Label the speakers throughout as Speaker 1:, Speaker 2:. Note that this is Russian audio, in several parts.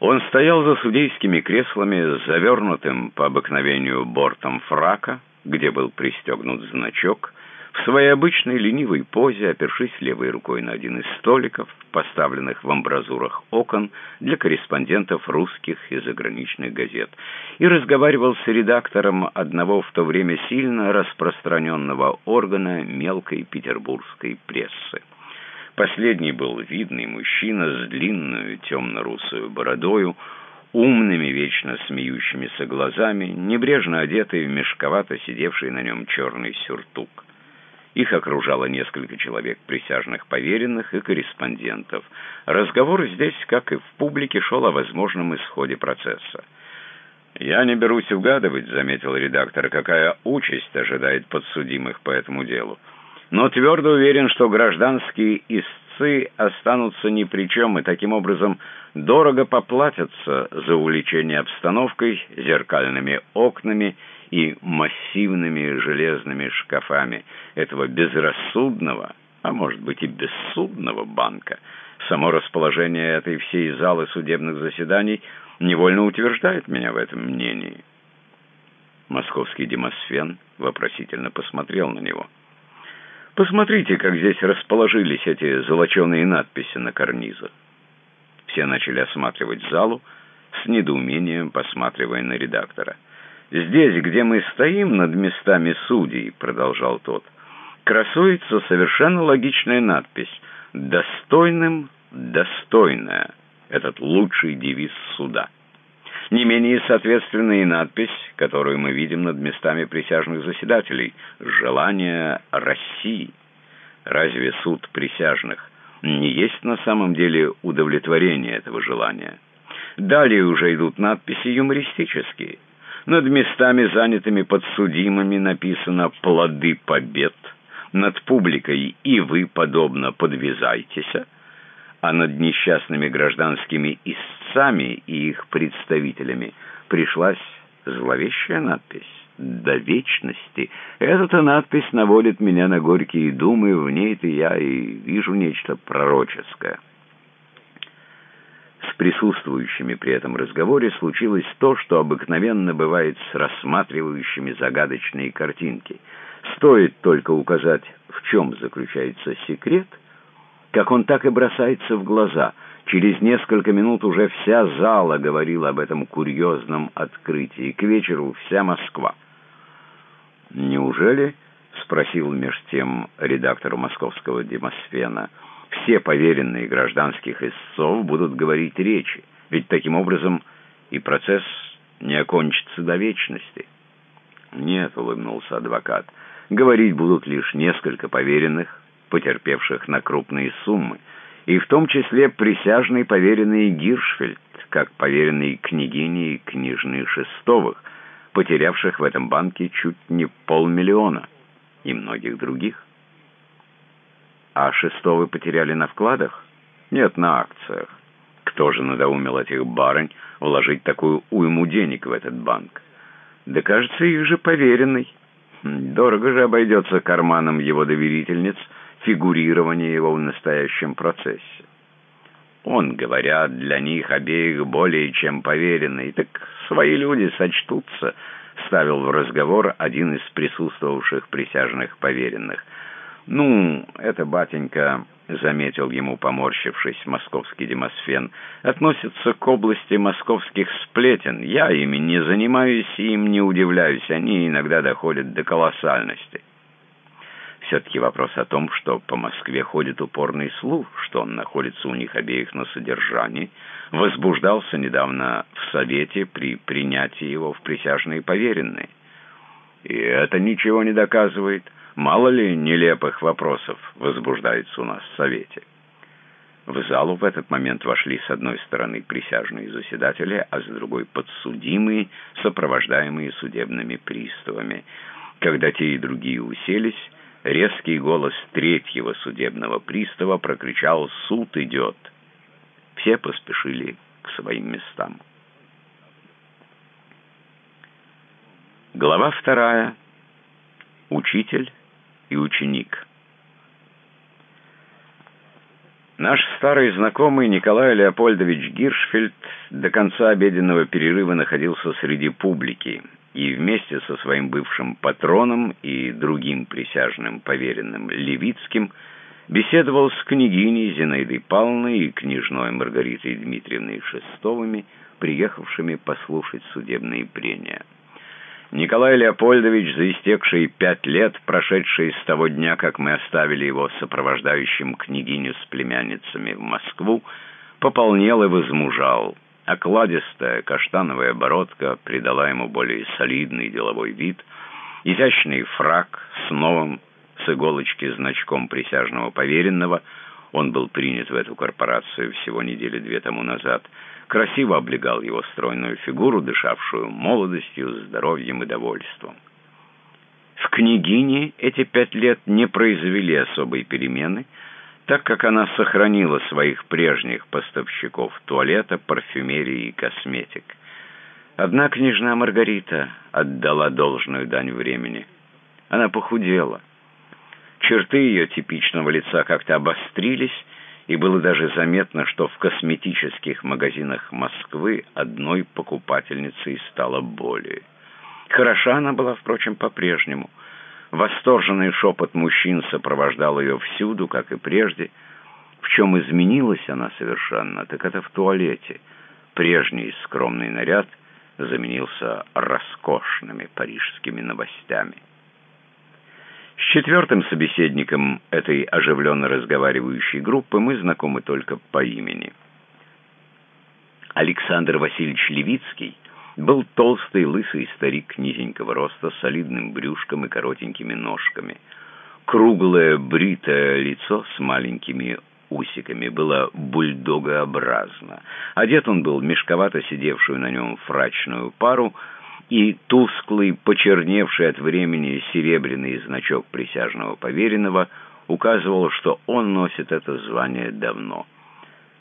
Speaker 1: Он стоял за судейскими креслами, завернутым по обыкновению бортом фрака, где был пристегнут значок, в своей обычной ленивой позе, опершись левой рукой на один из столиков, поставленных в амбразурах окон для корреспондентов русских и заграничных газет, и разговаривал с редактором одного в то время сильно распространенного органа мелкой петербургской прессы. Последний был видный мужчина с длинную темно-русую бородою, умными, вечно смеющимися глазами, небрежно одетый в мешковато сидевший на нем черный сюртук. Их окружало несколько человек, присяжных поверенных и корреспондентов. Разговор здесь, как и в публике, шел о возможном исходе процесса. «Я не берусь угадывать», — заметил редактор, — «какая участь ожидает подсудимых по этому делу но твердо уверен, что гражданские истцы останутся ни при чем и таким образом дорого поплатятся за увлечение обстановкой, зеркальными окнами и массивными железными шкафами этого безрассудного, а может быть и бессудного банка. Само расположение этой всей залы судебных заседаний невольно утверждает меня в этом мнении. Московский демосфен вопросительно посмотрел на него. Посмотрите, как здесь расположились эти золоченые надписи на карнизах. Все начали осматривать залу, с недоумением посматривая на редактора. «Здесь, где мы стоим над местами судей», — продолжал тот, — красуется совершенно логичная надпись «Достойным достойная» — этот лучший девиз суда. Не менее соответственная и надпись, которую мы видим над местами присяжных заседателей «Желание России». Разве суд присяжных не есть на самом деле удовлетворение этого желания? Далее уже идут надписи юмористические. Над местами, занятыми подсудимыми, написано «Плоды побед». Над публикой «И вы, подобно, подвязайтесь» а над несчастными гражданскими истцами и их представителями пришлась зловещая надпись «До вечности». Эта надпись наводит меня на горькие думы, в ней-то я и вижу нечто пророческое. С присутствующими при этом разговоре случилось то, что обыкновенно бывает с рассматривающими загадочные картинки. Стоит только указать, в чем заключается секрет — как он так и бросается в глаза. Через несколько минут уже вся зала говорила об этом курьезном открытии. К вечеру вся Москва. «Неужели?» — спросил меж тем редактор московского «Демосфена». «Все поверенные гражданских истцов будут говорить речи, ведь таким образом и процесс не окончится до вечности». «Нет», — улыбнулся адвокат, — «говорить будут лишь несколько поверенных, потерпевших на крупные суммы, и в том числе присяжный поверенный Гиршфельд, как поверенный княгини и княжны Шестовых, потерявших в этом банке чуть не полмиллиона, и многих других. А Шестовы потеряли на вкладах? Нет, на акциях. Кто же надоумил этих барынь вложить такую уйму денег в этот банк? Да, кажется, их же поверенный. Дорого же обойдется карманом его доверительниц — фигурирование его в настоящем процессе. Он, говорят, для них обеих более чем поверенный, так свои люди сочтутся, ставил в разговор один из присутствовавших присяжных поверенных. «Ну, это, батенька...» — заметил ему, поморщившись, московский демосфен, — относится к области московских сплетен. Я ими не занимаюсь и им не удивляюсь, они иногда доходят до колоссальности. Все-таки вопрос о том, что по Москве ходит упорный слух, что он находится у них обеих на содержании, возбуждался недавно в Совете при принятии его в присяжные поверенные. И это ничего не доказывает. Мало ли нелепых вопросов возбуждается у нас в Совете. В залу в этот момент вошли с одной стороны присяжные заседатели, а с другой подсудимые, сопровождаемые судебными приставами. Когда те и другие уселись, Резкий голос третьего судебного пристава прокричал «Суд идет!». Все поспешили к своим местам. Глава вторая. Учитель и ученик. Наш старый знакомый Николай Леопольдович Гиршфельд до конца обеденного перерыва находился среди публики и вместе со своим бывшим патроном и другим присяжным поверенным Левицким беседовал с княгиней Зинаидой Павловной и княжной Маргаритой Дмитриевной Шестовыми, приехавшими послушать судебные прения. Николай Леопольдович, за истекшие пять лет, прошедшие с того дня, как мы оставили его сопровождающим княгиню с племянницами в Москву, пополнел и возмужал. Окладистая каштановая бородка придала ему более солидный деловой вид, изящный фраг с новым с иголочки значком присяжного поверенного, он был принят в эту корпорацию всего недели две тому назад – красиво облегал его стройную фигуру, дышавшую молодостью, здоровьем и довольством. В княгине эти пять лет не произвели особой перемены, так как она сохранила своих прежних поставщиков туалета, парфюмерии и косметик. Одна княжна Маргарита отдала должную дань времени. Она похудела. Черты ее типичного лица как-то обострились, и было даже заметно, что в косметических магазинах Москвы одной покупательницей стало более. Хороша она была, впрочем, по-прежнему. Восторженный шепот мужчин сопровождал ее всюду, как и прежде. В чем изменилась она совершенно, так это в туалете. Прежний скромный наряд заменился роскошными парижскими новостями. С четвертым собеседником этой оживленно разговаривающей группы мы знакомы только по имени. Александр Васильевич Левицкий был толстый, лысый старик низенького роста, с солидным брюшком и коротенькими ножками. Круглое, бритое лицо с маленькими усиками было бульдогообразно. Одет он был мешковато сидевшую на нем фрачную пару — и тусклый, почерневший от времени серебряный значок присяжного поверенного указывал, что он носит это звание давно.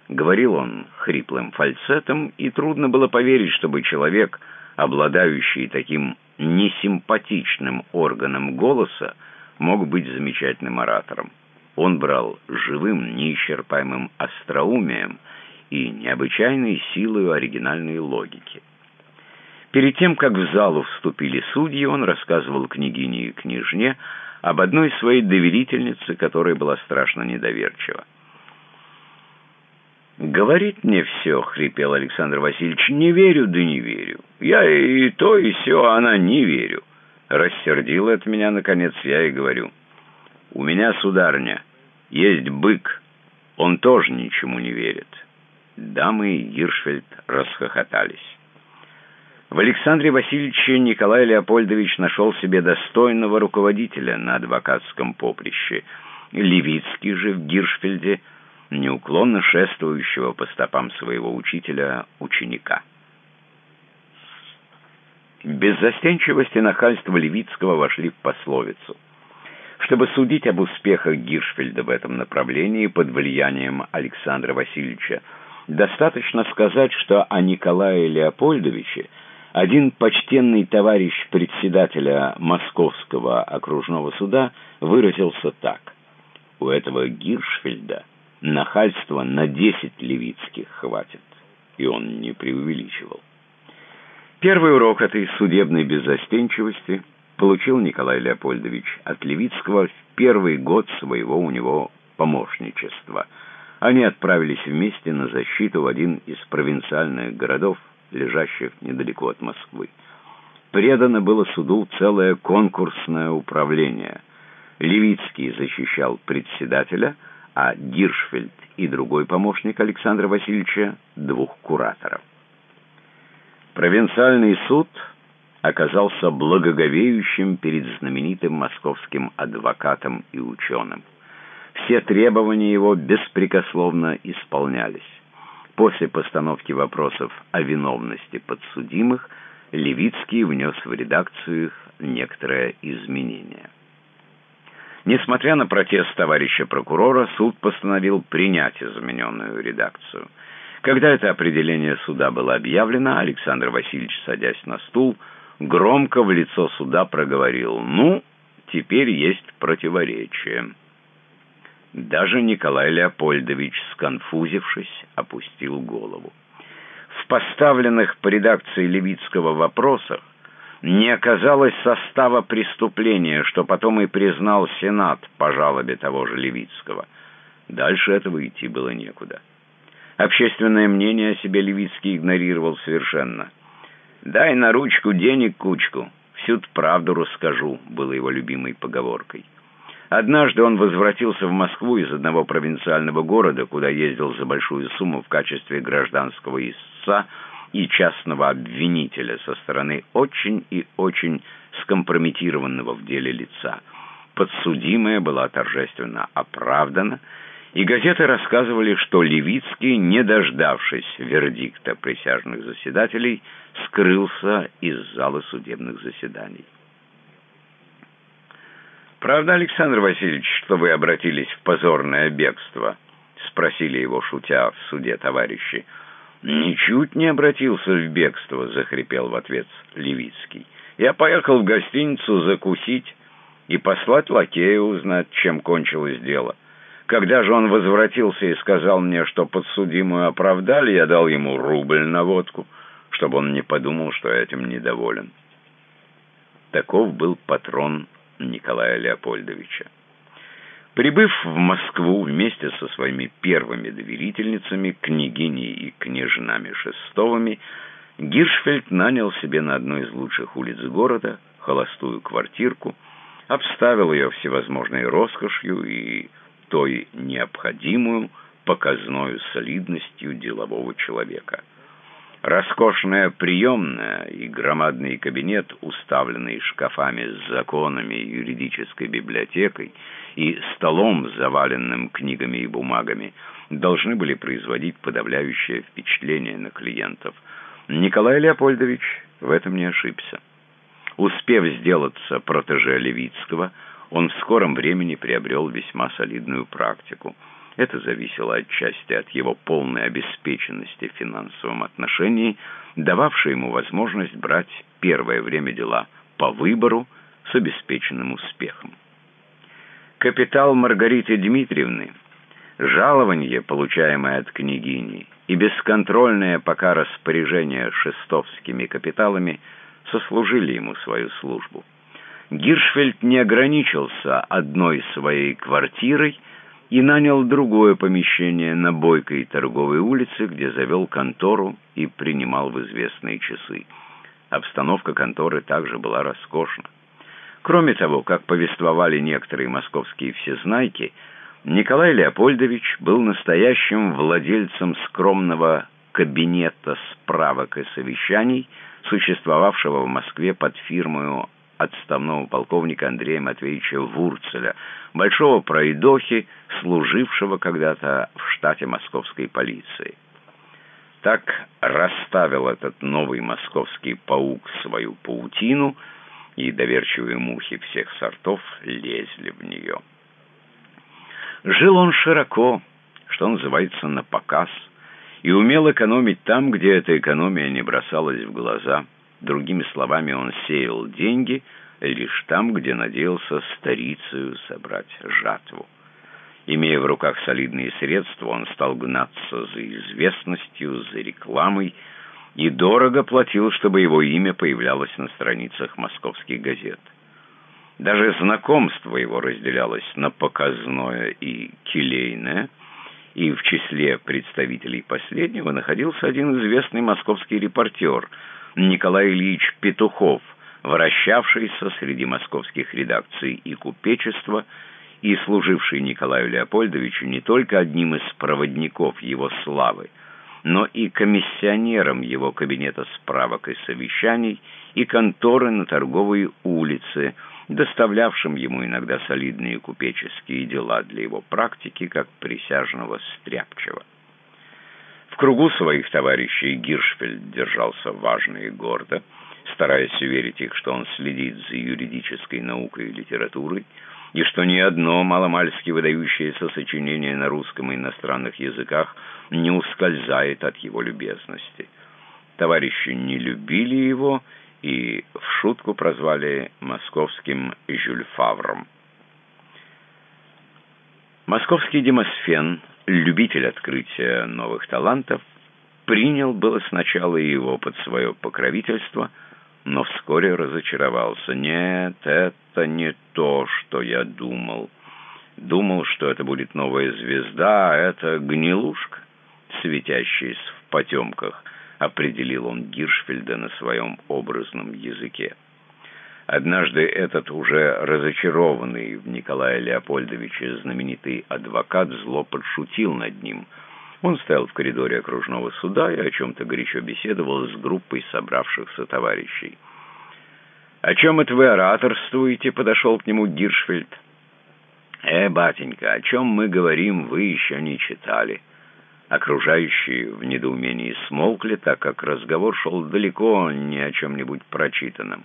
Speaker 1: Говорил он хриплым фальцетом, и трудно было поверить, чтобы человек, обладающий таким несимпатичным органом голоса, мог быть замечательным оратором. Он брал живым, неисчерпаемым остроумием и необычайной силой оригинальной логики. Перед тем, как в залу вступили судьи, он рассказывал княгине и княжне об одной своей доверительнице, которая была страшно недоверчива. «Говорит мне все», — хрипел Александр Васильевич, — «не верю, да не верю. Я и то, и все, а она не верю». Рассердила от меня, наконец, я и говорю. «У меня, сударня, есть бык, он тоже ничему не верит». Дамы и Гиршфельд расхохотались. В Александре Васильевиче Николай Леопольдович нашел себе достойного руководителя на адвокатском поприще. Левицкий же в Гиршфельде, неуклонно шествующего по стопам своего учителя-ученика. Беззастенчивость и нахальство Левицкого вошли в пословицу. Чтобы судить об успехах Гиршфельда в этом направлении под влиянием Александра Васильевича, достаточно сказать, что о Николае Леопольдовиче – один почтенный товарищ председателя Московского окружного суда выразился так. У этого Гиршфельда нахальства на десять левицких хватит. И он не преувеличивал. Первый урок этой судебной беззастенчивости получил Николай Леопольдович от Левицкого в первый год своего у него помощничества. Они отправились вместе на защиту в один из провинциальных городов лежащих недалеко от Москвы. Предано было суду целое конкурсное управление. Левицкий защищал председателя, а Гиршфельд и другой помощник Александра Васильевича – двух кураторов. Провинциальный суд оказался благоговеющим перед знаменитым московским адвокатом и ученым. Все требования его беспрекословно исполнялись. После постановки вопросов о виновности подсудимых Левицкий внес в редакцию их некоторое изменение. Несмотря на протест товарища прокурора, суд постановил принять измененную редакцию. Когда это определение суда было объявлено, Александр Васильевич, садясь на стул, громко в лицо суда проговорил «Ну, теперь есть противоречие». Даже Николай Леопольдович, сконфузившись, опустил голову. В поставленных по редакции Левицкого вопросах не оказалось состава преступления, что потом и признал Сенат по жалобе того же Левицкого. Дальше этого идти было некуда. Общественное мнение о себе Левицкий игнорировал совершенно. «Дай на ручку денег кучку, всю правду расскажу», было его любимой поговоркой. Однажды он возвратился в Москву из одного провинциального города, куда ездил за большую сумму в качестве гражданского истца и частного обвинителя со стороны очень и очень скомпрометированного в деле лица. Подсудимая была торжественно оправдана, и газеты рассказывали, что Левицкий, не дождавшись вердикта присяжных заседателей, скрылся из зала судебных заседаний. «Правда, Александр Васильевич, что вы обратились в позорное бегство?» — спросили его, шутя в суде товарищи. «Ничуть не обратился в бегство», — захрипел в ответ Левицкий. «Я поехал в гостиницу закусить и послать лакея узнать, чем кончилось дело. Когда же он возвратился и сказал мне, что подсудимую оправдали, я дал ему рубль на водку, чтобы он не подумал, что я этим недоволен». Таков был патрон Николая Леопольдовича. Прибыв в Москву вместе со своими первыми доверительницами, княгиней и княжнами Шестовыми, Гиршфельд нанял себе на одной из лучших улиц города холостую квартирку, обставил ее всевозможной роскошью и той необходимую показной солидностью делового человека – Роскошная приемная и громадный кабинет, уставленный шкафами с законами и юридической библиотекой и столом, заваленным книгами и бумагами, должны были производить подавляющее впечатление на клиентов. Николай Леопольдович в этом не ошибся. Успев сделаться протеже Левицкого, он в скором времени приобрел весьма солидную практику – это зависело отчасти от его полной обеспеченности в финансовом отношении, дававшей ему возможность брать первое время дела по выбору с обеспеченным успехом. Капитал Маргариты Дмитриевны, жалование, получаемое от княгини, и бесконтрольное пока распоряжение шестовскими капиталами сослужили ему свою службу. Гиршфельд не ограничился одной своей квартирой, и нанял другое помещение на Бойкой торговой улице, где завел контору и принимал в известные часы. Обстановка конторы также была роскошна. Кроме того, как повествовали некоторые московские всезнайки, Николай Леопольдович был настоящим владельцем скромного кабинета справок и совещаний, существовавшего в Москве под фирмою отставного полковника Андрея Матвеевича Вурцеля, большого пройдохи, служившего когда-то в штате московской полиции. Так расставил этот новый московский паук свою паутину, и доверчивые мухи всех сортов лезли в нее. Жил он широко, что называется, на показ, и умел экономить там, где эта экономия не бросалась в глаза – Другими словами, он сеял деньги лишь там, где надеялся старицею собрать жатву. Имея в руках солидные средства, он стал гнаться за известностью, за рекламой и дорого платил, чтобы его имя появлялось на страницах московских газет. Даже знакомство его разделялось на показное и келейное, и в числе представителей последнего находился один известный московский репортер – Николай Ильич Петухов, вращавшийся среди московских редакций и купечества, и служивший Николаю Леопольдовичу не только одним из проводников его славы, но и комиссионером его кабинета справок и совещаний и конторы на торговой улице, доставлявшим ему иногда солидные купеческие дела для его практики, как присяжного стряпчего. В кругу своих товарищей Гиршфельд держался важно и гордо, стараясь уверить их, что он следит за юридической наукой и литературой, и что ни одно маломальски выдающееся сочинение на русском и иностранных языках не ускользает от его любезности. Товарищи не любили его и в шутку прозвали московским Жюль Фавром. Московский Демосфен, любитель открытия новых талантов, принял было сначала его под свое покровительство, но вскоре разочаровался. «Нет, это не то, что я думал. Думал, что это будет новая звезда, а это гнилушка, светящаяся в потемках», — определил он Гиршфельда на своем образном языке. Однажды этот уже разочарованный в Николае Леопольдовиче знаменитый адвокат зло подшутил над ним. Он стоял в коридоре окружного суда и о чем-то горячо беседовал с группой собравшихся товарищей. «О чем это вы ораторствуете?» — подошел к нему Гиршфельд. «Э, батенька, о чем мы говорим, вы еще не читали». Окружающие в недоумении смолкли, так как разговор шел далеко не о чем-нибудь прочитанном.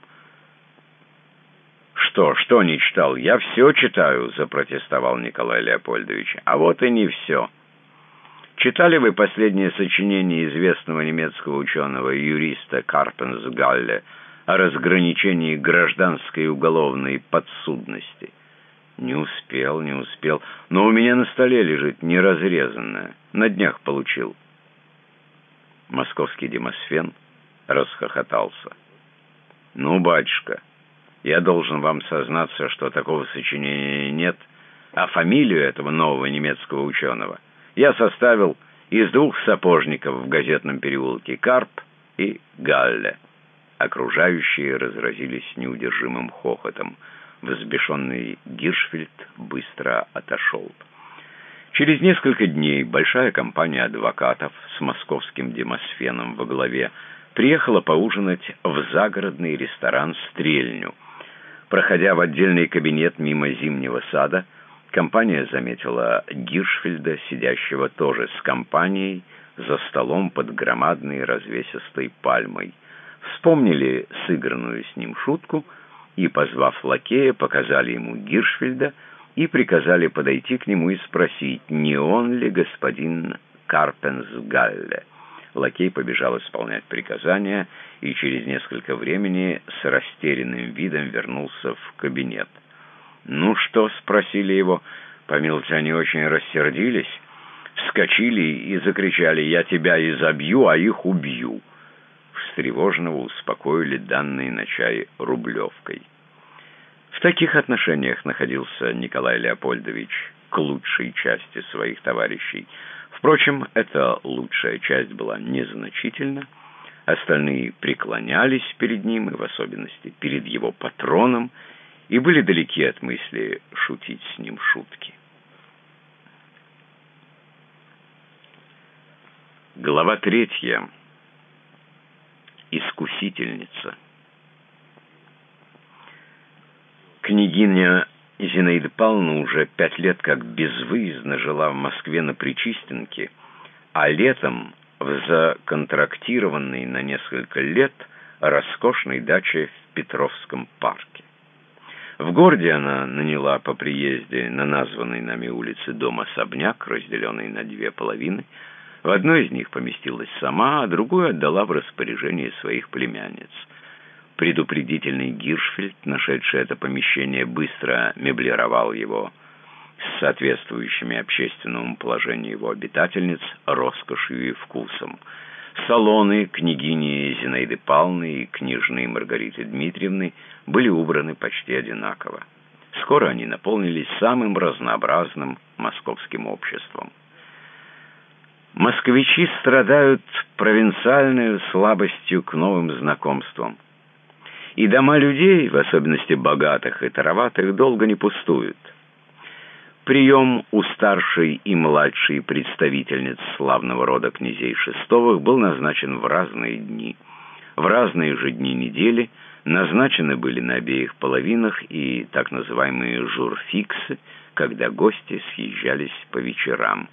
Speaker 1: «Что, что не читал? Я все читаю», — запротестовал Николай Леопольдович. «А вот и не все. Читали вы последнее сочинение известного немецкого ученого юриста Карпенсгалля о разграничении гражданской и уголовной подсудности?» «Не успел, не успел. Но у меня на столе лежит неразрезанное. На днях получил». Московский демосфен расхохотался. «Ну, батюшка...» Я должен вам сознаться, что такого сочинения нет, а фамилию этого нового немецкого ученого я составил из двух сапожников в газетном переулке Карп и Галле. Окружающие разразились неудержимым хохотом. Взбешенный Гиршфельд быстро отошел. Через несколько дней большая компания адвокатов с московским демосфеном во главе приехала поужинать в загородный ресторан «Стрельню», Проходя в отдельный кабинет мимо зимнего сада, компания заметила Гиршфельда, сидящего тоже с компанией, за столом под громадной развесистой пальмой. Вспомнили сыгранную с ним шутку и, позвав лакея, показали ему Гиршфельда и приказали подойти к нему и спросить, не он ли господин Карпенсгалле. Лакей побежал исполнять приказания и через несколько времени с растерянным видом вернулся в кабинет. «Ну что?» — спросили его. Помилуйте, они очень рассердились, вскочили и закричали «Я тебя изобью, а их убью!» Встревоженного успокоили данные на чай рублевкой. В таких отношениях находился Николай Леопольдович к лучшей части своих товарищей — Впрочем, эта лучшая часть была незначительна. Остальные преклонялись перед ним, и в особенности перед его патроном, и были далеки от мысли шутить с ним шутки. Глава третья. Искусительница. Княгиня Зинаида Павловна уже пять лет как безвыездно жила в Москве на Причистенке, а летом в законтрактированной на несколько лет роскошной даче в Петровском парке. В городе она наняла по приезде на названной нами улице дом-особняк, разделенный на две половины. В одной из них поместилась сама, а другую отдала в распоряжение своих племянниц – Предупредительный Гиршфельд, нашедший это помещение, быстро меблировал его с соответствующими общественному положению его обитательниц, роскошью и вкусом. Салоны княгини Зинаиды Павловны и княжны Маргариты Дмитриевны были убраны почти одинаково. Скоро они наполнились самым разнообразным московским обществом. Москвичи страдают провинциальной слабостью к новым знакомствам – и дома людей, в особенности богатых и тароватых, долго не пустуют. Прием у старшей и младшей представительниц славного рода князей Шестовых был назначен в разные дни. В разные же дни недели назначены были на обеих половинах и так называемые журфиксы, когда гости съезжались по вечерам.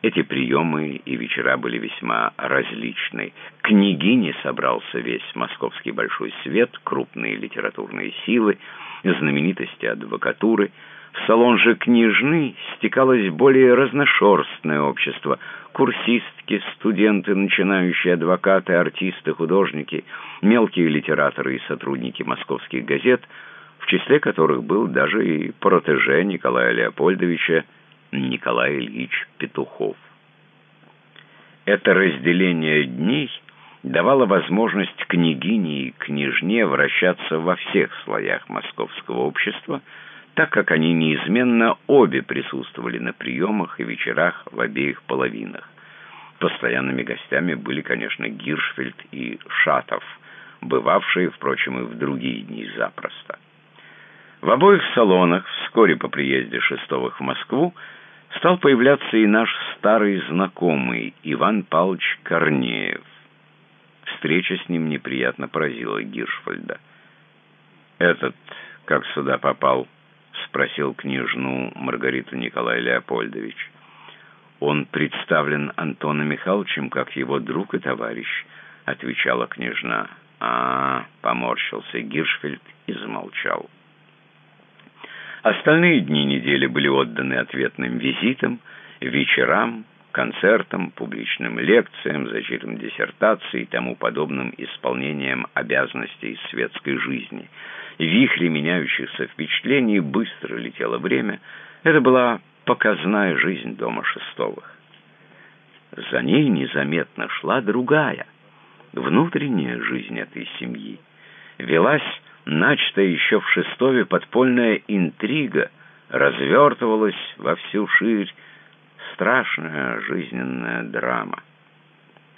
Speaker 1: Эти приемы и вечера были весьма различны. К княгине собрался весь московский большой свет, крупные литературные силы, знаменитости адвокатуры. В салон же княжны стекалось более разношерстное общество. Курсистки, студенты, начинающие адвокаты, артисты, художники, мелкие литераторы и сотрудники московских газет, в числе которых был даже и протеже Николая Леопольдовича Николай Ильич Петухов. Это разделение дней давало возможность княгине и княжне вращаться во всех слоях московского общества, так как они неизменно обе присутствовали на приемах и вечерах в обеих половинах. Постоянными гостями были, конечно, Гиршфельд и Шатов, бывавшие, впрочем, и в другие дни запросто. В обоих салонах вскоре по приезде Шестовых в Москву стал появляться и наш старый знакомый Иван Павлович Корнеев. Встреча с ним неприятно поразила Гиршфельда. «Этот как сюда попал?» — спросил княжну Маргариту Николай Леопольдович. «Он представлен Антоном Михайловичем как его друг и товарищ», — отвечала княжна. «А, -а — поморщился Гиршфельд и замолчал. Остальные дни недели были отданы ответным визитам, вечерам, концертам, публичным лекциям, зачитам диссертаций и тому подобным исполнением обязанностей светской жизни. В вихре меняющихся впечатлений быстро летело время. Это была показная жизнь дома Шестовых. За ней незаметно шла другая, внутренняя жизнь этой семьи. Велась начатая еще в Шестове подпольная интрига, развертывалась во всю ширь, страшная жизненная драма.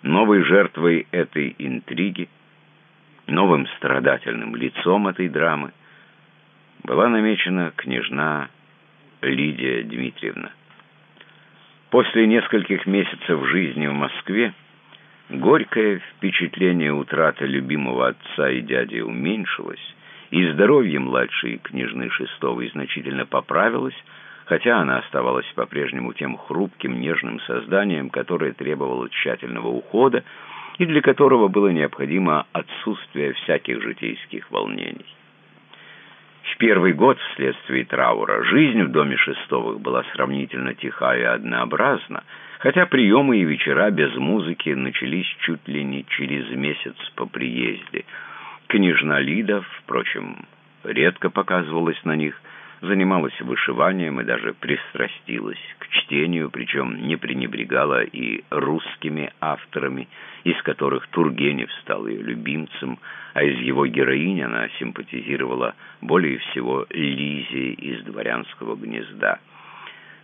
Speaker 1: Новой жертвой этой интриги, новым страдательным лицом этой драмы была намечена княжна Лидия Дмитриевна. После нескольких месяцев жизни в Москве горькое впечатление утраты любимого отца и дяди уменьшилось, и здоровье младшей княжны Шестовой значительно поправилось, хотя она оставалась по-прежнему тем хрупким, нежным созданием, которое требовало тщательного ухода и для которого было необходимо отсутствие всяких житейских волнений. В первый год вследствие траура жизнь в доме Шестовых была сравнительно тиха и однообразна, хотя приемы и вечера без музыки начались чуть ли не через месяц по приезде. Княжна Лида, впрочем, редко показывалась на них, занималась вышиванием и даже пристрастилась к чтению, причем не пренебрегала и русскими авторами, из которых Тургенев стал ее любимцем, а из его героинь она симпатизировала более всего Лизе из «Дворянского гнезда».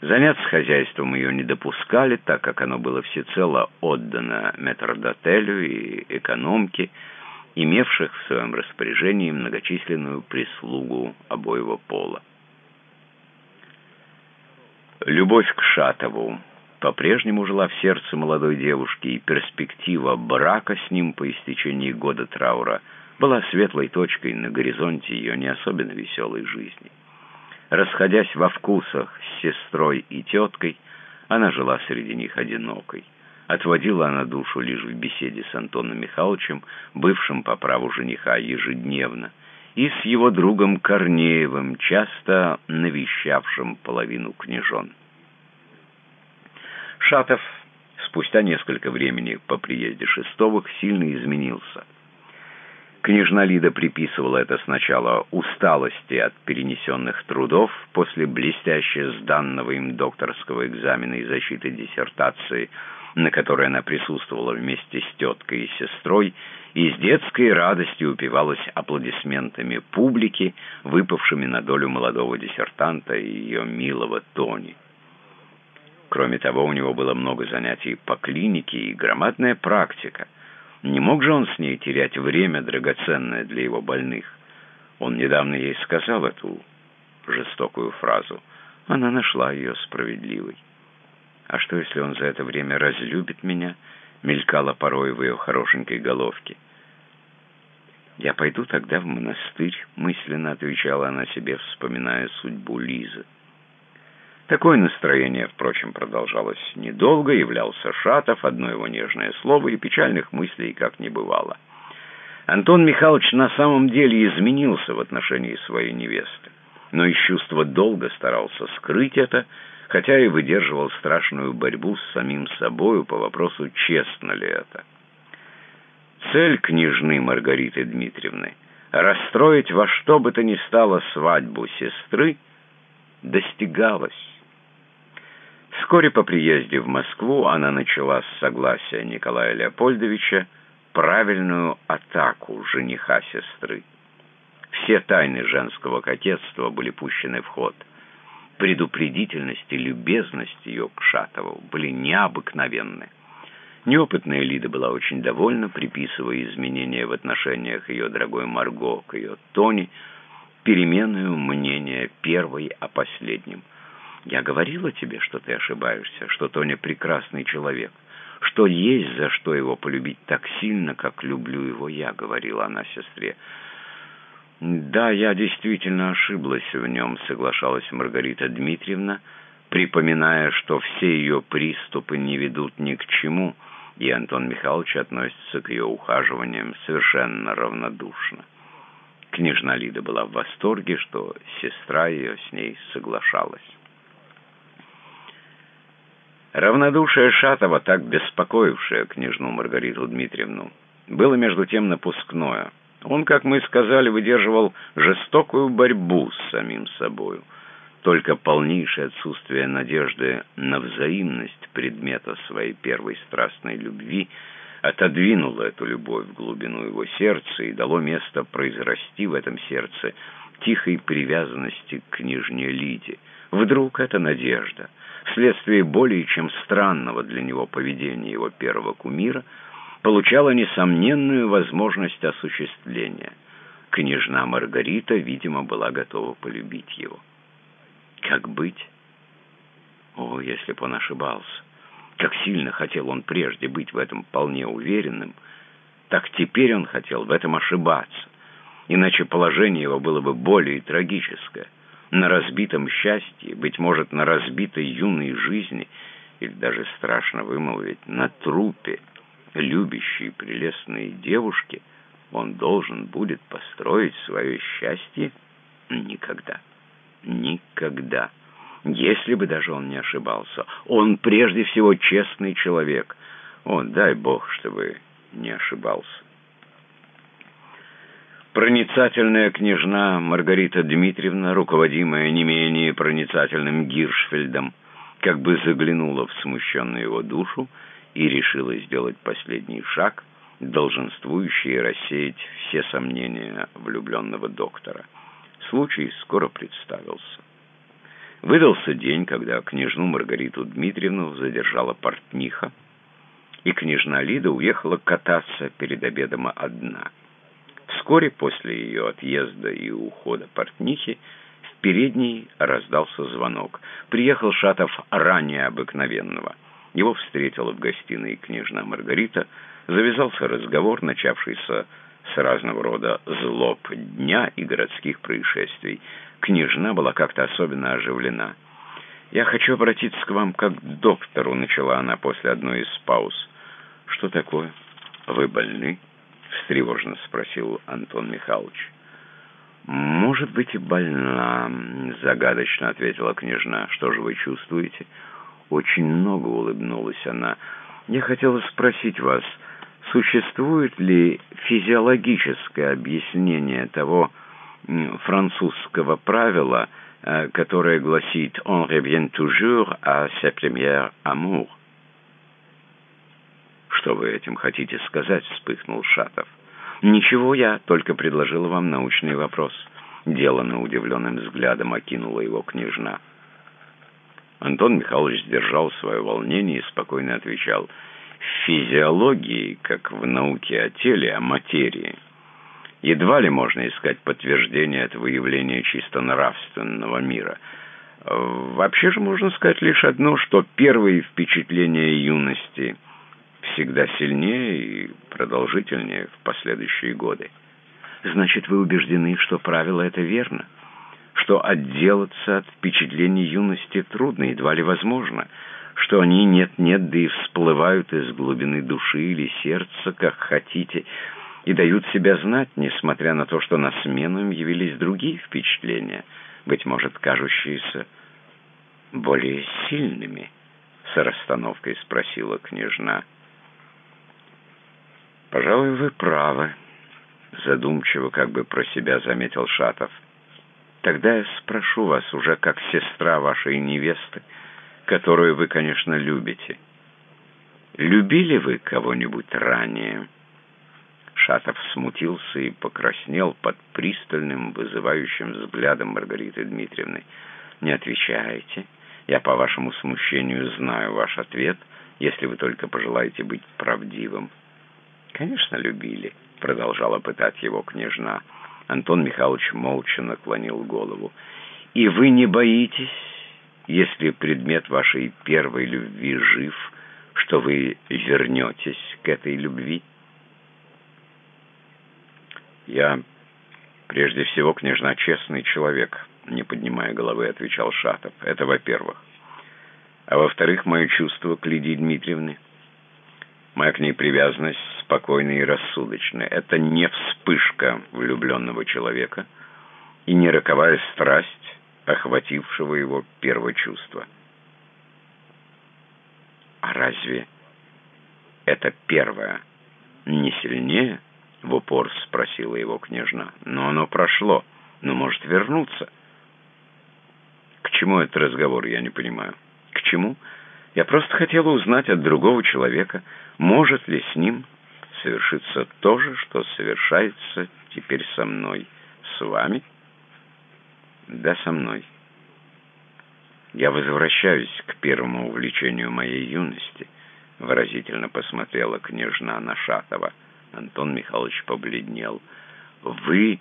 Speaker 1: Заняться хозяйством ее не допускали, так как оно было всецело отдано метрдотелю и экономке, имевших в своем распоряжении многочисленную прислугу обоего пола. Любовь к Шатову по-прежнему жила в сердце молодой девушки, и перспектива брака с ним по истечении года траура была светлой точкой на горизонте ее не особенно веселой жизни. Расходясь во вкусах с сестрой и теткой, она жила среди них одинокой. Отводила она душу лишь в беседе с Антоном Михайловичем, бывшим по праву жениха ежедневно, и с его другом Корнеевым, часто навещавшим половину княжон. Шатов спустя несколько времени по приезде Шестовых сильно изменился. Княжна Лида приписывала это сначала усталости от перенесенных трудов после блестяще сданного им докторского экзамена и защиты диссертации, на которой она присутствовала вместе с теткой и сестрой, и с детской радостью упивалась аплодисментами публики, выпавшими на долю молодого диссертанта и ее милого Тони. Кроме того, у него было много занятий по клинике и громадная практика. Не мог же он с ней терять время, драгоценное для его больных. Он недавно ей сказал эту жестокую фразу. Она нашла ее справедливой. А что, если он за это время разлюбит меня? Мелькала порой в ее хорошенькой головке. «Я пойду тогда в монастырь», — мысленно отвечала она себе, вспоминая судьбу Лизы. Такое настроение, впрочем, продолжалось недолго, являлся Шатов, одно его нежное слово, и печальных мыслей как не бывало. Антон Михайлович на самом деле изменился в отношении своей невесты, но из чувства долга старался скрыть это, хотя и выдерживал страшную борьбу с самим собою по вопросу, честно ли это. Цель княжны Маргариты Дмитриевны — расстроить во что бы то ни стало свадьбу сестры — достигалась. Вскоре по приезде в Москву она начала с согласия Николая Леопольдовича правильную атаку жениха сестры. Все тайны женского кокетства были пущены в ход. Предупредительность и любезность ее к Шатову были необыкновенны. Неопытная Лида была очень довольна, приписывая изменения в отношениях ее дорогой Марго к ее Тони, переменную мнения первой о последнем. «Я говорила тебе, что ты ошибаешься, что Тоня прекрасный человек, что есть за что его полюбить так сильно, как люблю его я», — говорила она сестре. «Да, я действительно ошиблась в нем», — соглашалась Маргарита Дмитриевна, припоминая, что все ее приступы не ведут ни к чему, и Антон Михайлович относится к ее ухаживаниям совершенно равнодушно. Княжна Лида была в восторге, что сестра ее с ней соглашалась. Равнодушие Шатова, так беспокоившее княжну Маргариту Дмитриевну, было между тем напускное. Он, как мы сказали, выдерживал жестокую борьбу с самим собою. Только полнейшее отсутствие надежды на взаимность предмета своей первой страстной любви отодвинуло эту любовь в глубину его сердца и дало место произрасти в этом сердце тихой привязанности к княжне Лиде. Вдруг эта надежда — вследствие более чем странного для него поведения его первого кумира, получала несомненную возможность осуществления. Княжна Маргарита, видимо, была готова полюбить его. Как быть? О, если бы он ошибался! Как сильно хотел он прежде быть в этом вполне уверенным, так теперь он хотел в этом ошибаться, иначе положение его было бы более трагическое на разбитом счастье, быть может, на разбитой юной жизни, или даже страшно вымолвить, на трупе любящей прелестной девушки, он должен будет построить свое счастье? Никогда. Никогда. Если бы даже он не ошибался. Он прежде всего честный человек. О, дай Бог, чтобы не ошибался. Проницательная княжна Маргарита Дмитриевна, руководимая не менее проницательным Гиршфельдом, как бы заглянула в смущенную его душу и решила сделать последний шаг, долженствующий рассеять все сомнения влюбленного доктора. Случай скоро представился. Выдался день, когда княжну Маргариту Дмитриевну задержала портниха, и княжна Лида уехала кататься перед обедом одна — Вскоре после ее отъезда и ухода портнихи в передней раздался звонок. Приехал Шатов ранее обыкновенного. Его встретила в гостиной княжна Маргарита. Завязался разговор, начавшийся с разного рода злоб дня и городских происшествий. Княжна была как-то особенно оживлена. «Я хочу обратиться к вам как к доктору», — начала она после одной из пауз. «Что такое? Вы больны?» — встревоженно спросил Антон Михайлович. «Может быть, и больна», — загадочно ответила княжна. «Что же вы чувствуете?» Очень много улыбнулась она. «Я хотела спросить вас, существует ли физиологическое объяснение того французского правила, э, которое гласит «On revient toujours à sa première amour»?» «Что вы этим хотите сказать?» — вспыхнул Шатов. «Ничего, я только предложила вам научный вопрос». Делано удивленным взглядом окинула его княжна. Антон Михайлович сдержал свое волнение и спокойно отвечал. «В физиологии, как в науке о теле, о материи, едва ли можно искать подтверждение этого явления чисто нравственного мира». Вообще же можно сказать лишь одно, что первые впечатления юности всегда сильнее и продолжительнее в последующие годы. Значит, вы убеждены, что правило это верно, что отделаться от впечатлений юности трудно, едва ли возможно, что они нет-нет, да и всплывают из глубины души или сердца, как хотите, и дают себя знать, несмотря на то, что на смену им явились другие впечатления, быть может, кажущиеся более сильными, — с расстановкой спросила княжна. «Пожалуй, вы правы», — задумчиво, как бы про себя заметил Шатов. «Тогда я спрошу вас уже как сестра вашей невесты, которую вы, конечно, любите. Любили вы кого-нибудь ранее?» Шатов смутился и покраснел под пристальным, вызывающим взглядом Маргариты Дмитриевны. «Не отвечайте. Я по вашему смущению знаю ваш ответ, если вы только пожелаете быть правдивым». «Конечно, любили», — продолжала пытать его княжна. Антон Михайлович молча наклонил голову. «И вы не боитесь, если предмет вашей первой любви жив, что вы вернетесь к этой любви?» «Я прежде всего, княжна, честный человек», — не поднимая головы, отвечал Шатов. «Это во-первых. А во-вторых, мое чувство к Лидии Дмитриевне. Моя к ней привязанность спокойная и рассудочная. Это не вспышка влюбленного человека и не роковая страсть, охватившего его первое чувство. А разве это первое не сильнее?» В упор спросила его княжна. «Но оно прошло. Но может вернуться». «К чему этот разговор, я не понимаю?» «К чему? Я просто хотела узнать от другого человека, может ли с ним совершиться то же, что совершается теперь со мной. С вами?» «Да, со мной». «Я возвращаюсь к первому увлечению моей юности», — выразительно посмотрела княжна на Шатова. Антон Михайлович побледнел. «Вы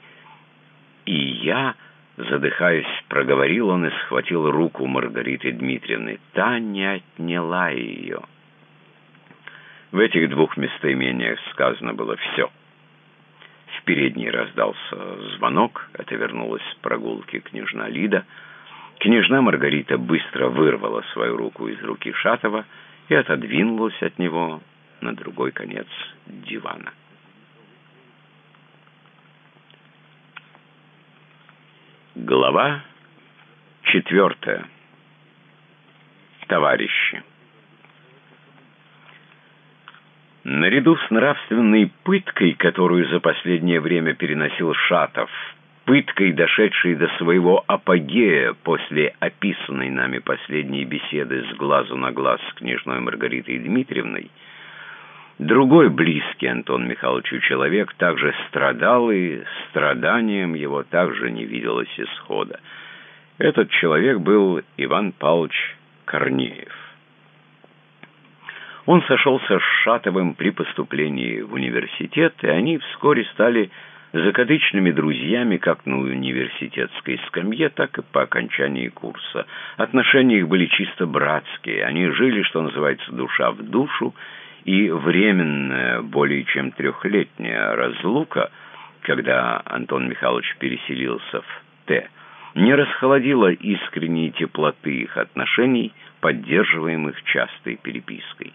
Speaker 1: и я...» Задыхаясь, проговорил он и схватил руку Маргариты Дмитриевны. Та не отняла ее. В этих двух местоимениях сказано было все. В передней раздался звонок. Это вернулась с прогулки княжна Лида. Княжна Маргарита быстро вырвала свою руку из руки Шатова и отодвинулась от него на другой конец дивана. Глава четвертая. Товарищи. Наряду с нравственной пыткой, которую за последнее время переносил Шатов, пыткой, дошедшей до своего апогея после описанной нами последней беседы с глазу на глаз с княжной Маргаритой Дмитриевной, Другой близкий Антон Михайловичу человек также страдал, и страданием его также не виделось исхода. Этот человек был Иван Павлович Корнеев. Он сошелся с Шатовым при поступлении в университет, и они вскоре стали закадычными друзьями как на университетской скамье, так и по окончании курса. Отношения их были чисто братские, они жили, что называется, душа в душу, и временная, более чем трехлетняя разлука, когда Антон Михайлович переселился в Т, не расхолодила искренней теплоты их отношений, поддерживаемых частой перепиской.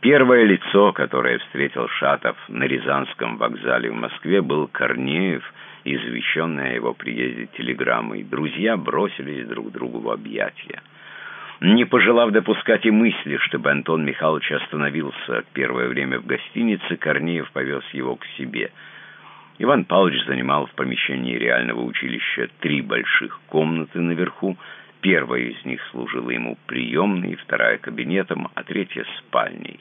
Speaker 1: Первое лицо, которое встретил Шатов на Рязанском вокзале в Москве, был Корнеев, извещенный о его приезде телеграммой. Друзья бросились друг другу в объятия. Не пожелав допускать и мысли, чтобы Антон Михайлович остановился первое время в гостинице, Корнеев повез его к себе. Иван Павлович занимал в помещении реального училища три больших комнаты наверху. Первая из них служила ему приемной, вторая — кабинетом, а третья — спальней.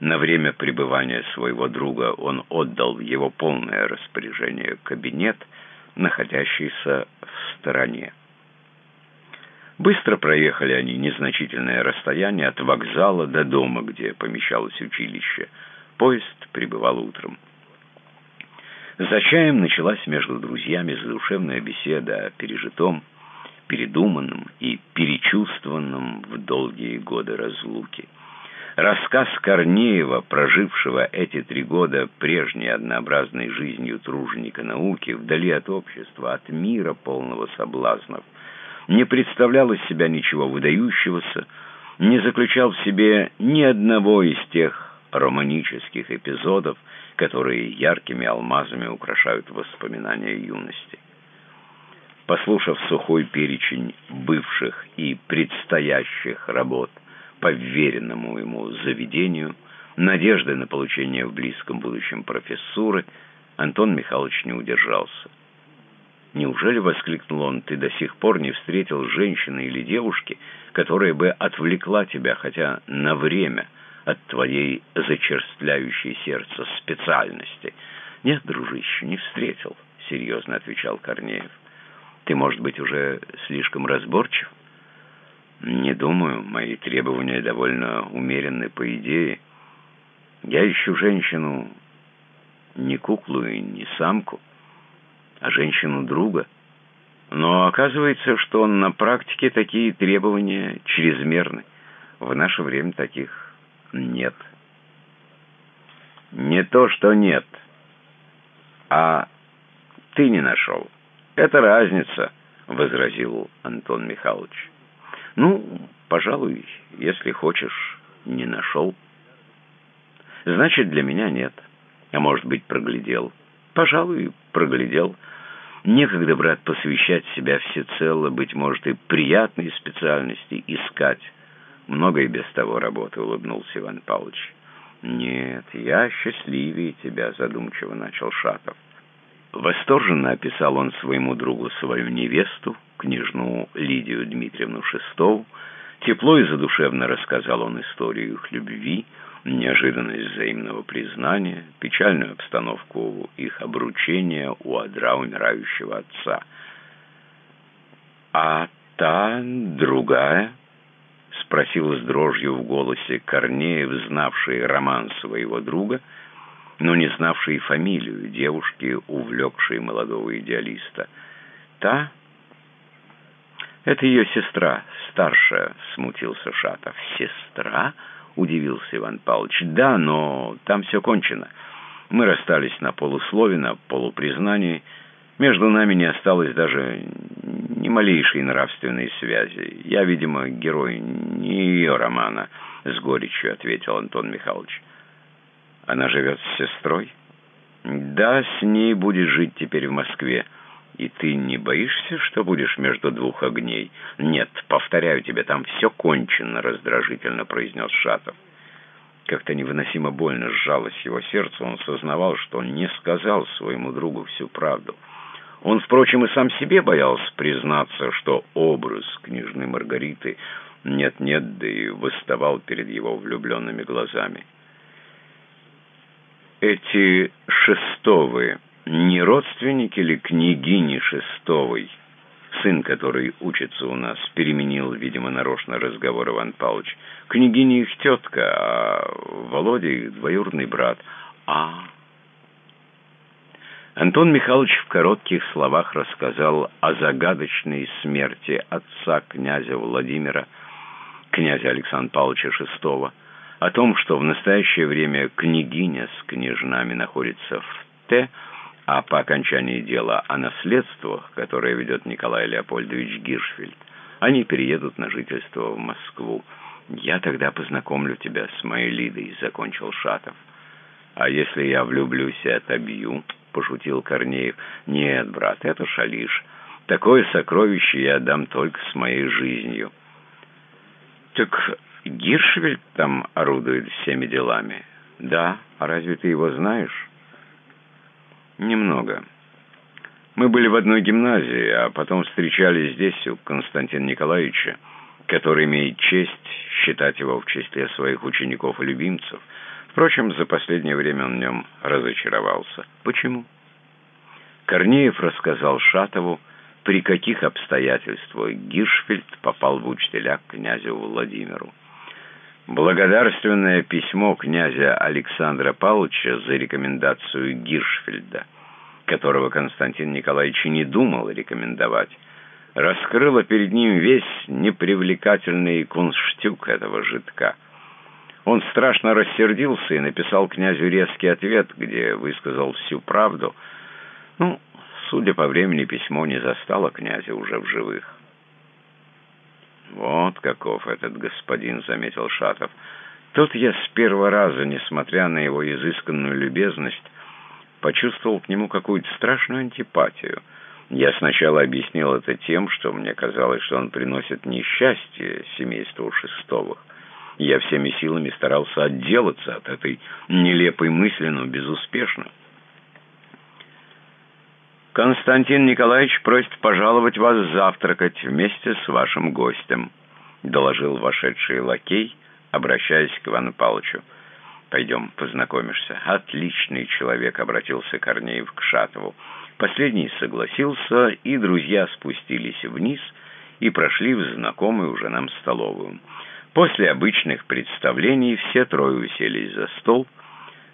Speaker 1: На время пребывания своего друга он отдал в его полное распоряжение кабинет, находящийся в стороне. Быстро проехали они незначительное расстояние от вокзала до дома, где помещалось училище. Поезд прибывал утром. За чаем началась между друзьями задушевная беседа о пережитом, передуманном и перечувствованном в долгие годы разлуки. Рассказ Корнеева, прожившего эти три года прежней однообразной жизнью труженика науки, вдали от общества, от мира полного соблазнов, не представлял из себя ничего выдающегося, не заключал в себе ни одного из тех романических эпизодов, которые яркими алмазами украшают воспоминания юности. Послушав сухой перечень бывших и предстоящих работ по вверенному ему заведению, надежды на получение в близком будущем профессуры, Антон Михайлович не удержался. Неужели, — воскликнул он, — ты до сих пор не встретил женщины или девушки, которая бы отвлекла тебя хотя на время от твоей зачерствляющей сердце специальности? Нет, дружище, не встретил, — серьезно отвечал Корнеев. Ты, может быть, уже слишком разборчив? Не думаю, мои требования довольно умеренны по идее. Я ищу женщину не куклу и не самку, а женщину друга. Но оказывается, что на практике такие требования чрезмерны. В наше время таких нет. Не то, что нет, а ты не нашел. Это разница, возразил Антон Михайлович. Ну, пожалуй, если хочешь, не нашел. Значит, для меня нет. А может быть, проглядел. Пожалуй, проглядел. Некогда, брат, посвящать себя всецело, быть может, и приятные специальности искать. Много и без того работы, улыбнулся Иван Павлович. «Нет, я счастливее тебя», — задумчиво начал Шатов. Восторженно описал он своему другу свою невесту, княжну Лидию Дмитриевну Шестову. Тепло и задушевно рассказал он историю их любви, неожиданность взаимного признания, печальную обстановку их обручения у одра умирающего отца. «А та другая?» — спросил с дрожью в голосе Корнеев, знавший роман своего друга, но не знавший фамилию девушки, увлекшей молодого идеалиста. «Та?» «Это ее сестра, старшая», — смутился Шатов. «Сестра?» — удивился Иван Павлович. «Да, но там все кончено. Мы расстались на полуслове, на полупризнании. Между нами не осталось даже ни малейшей нравственной связи. Я, видимо, герой не ее романа», — с горечью ответил Антон Михайлович. «Она живет с сестрой?» «Да, с ней будет жить теперь в Москве». «И ты не боишься, что будешь между двух огней?» «Нет, повторяю тебе, там все кончено», — раздражительно произнес Шатов. Как-то невыносимо больно сжалось его сердце, он сознавал, что он не сказал своему другу всю правду. Он, впрочем, и сам себе боялся признаться, что образ княжны Маргариты нет-нет, да и выставал перед его влюбленными глазами. Эти шестовые не родственники ли княгини Шестовой, сын, который учится у нас, переменил, видимо, нарочно разговор Иван Павлович. Княгиня их тетка, а Володя их двоюродный брат. А... Антон Михайлович в коротких словах рассказал о загадочной смерти отца князя Владимира, князя Александра Павловича VI, о том, что в настоящее время княгиня с княжнами находится в Т, а по окончании дела о наследствах, которое ведет Николай Леопольдович Гиршфельд, они переедут на жительство в Москву. «Я тогда познакомлю тебя с моей Лидой», — закончил Шатов. «А если я влюблюсь и отобью?» — пошутил Корнеев. «Нет, брат, это шалишь. Такое сокровище я дам только с моей жизнью». «Так Гиршфельд там орудует всеми делами?» «Да. А разве ты его знаешь?» «Немного. Мы были в одной гимназии, а потом встречались здесь у Константина Николаевича, который имеет честь считать его в числе своих учеников и любимцев. Впрочем, за последнее время он в нем разочаровался. Почему?» Корнеев рассказал Шатову, при каких обстоятельствах Гиршфельд попал в учителя к князю Владимиру. Благодарственное письмо князя Александра Павловича за рекомендацию Гиршфельда, которого Константин Николаевич не думал рекомендовать, раскрыло перед ним весь непривлекательный кунштюк этого жидка. Он страшно рассердился и написал князю резкий ответ, где высказал всю правду. Ну, судя по времени, письмо не застало князя уже в живых. «Вот каков этот господин», — заметил Шатов. Тут я с первого раза, несмотря на его изысканную любезность, почувствовал к нему какую-то страшную антипатию. Я сначала объяснил это тем, что мне казалось, что он приносит несчастье семейству Шестовых. Я всеми силами старался отделаться от этой нелепой мысли, но безуспешно. Константин Николаевич просит пожаловать вас завтракать вместе с вашим гостем», — доложил вошедший лакей, обращаясь к Ивану Павловичу. «Пойдем, познакомишься». «Отличный человек», — обратился Корнеев к Шатову. Последний согласился, и друзья спустились вниз и прошли в знакомую уже нам столовую. После обычных представлений все трое уселись за стол.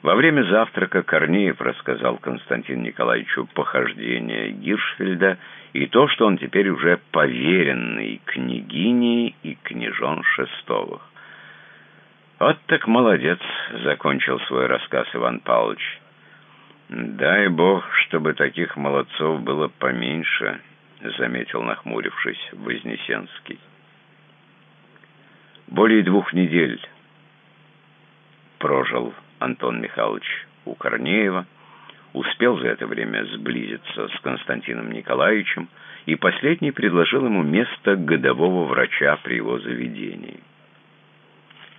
Speaker 1: Во время завтрака Корнеев рассказал Константину Николаевичу похождение Гиршфельда и то, что он теперь уже поверенный княгине и княжон Шестовых. «Вот так молодец», — закончил свой рассказ Иван Павлович. «Дай Бог, чтобы таких молодцов было поменьше», — заметил, нахмурившись, Вознесенский. Более двух недель прожил Антон Михайлович у Корнеева, успел за это время сблизиться с Константином Николаевичем, и последний предложил ему место годового врача при его заведении.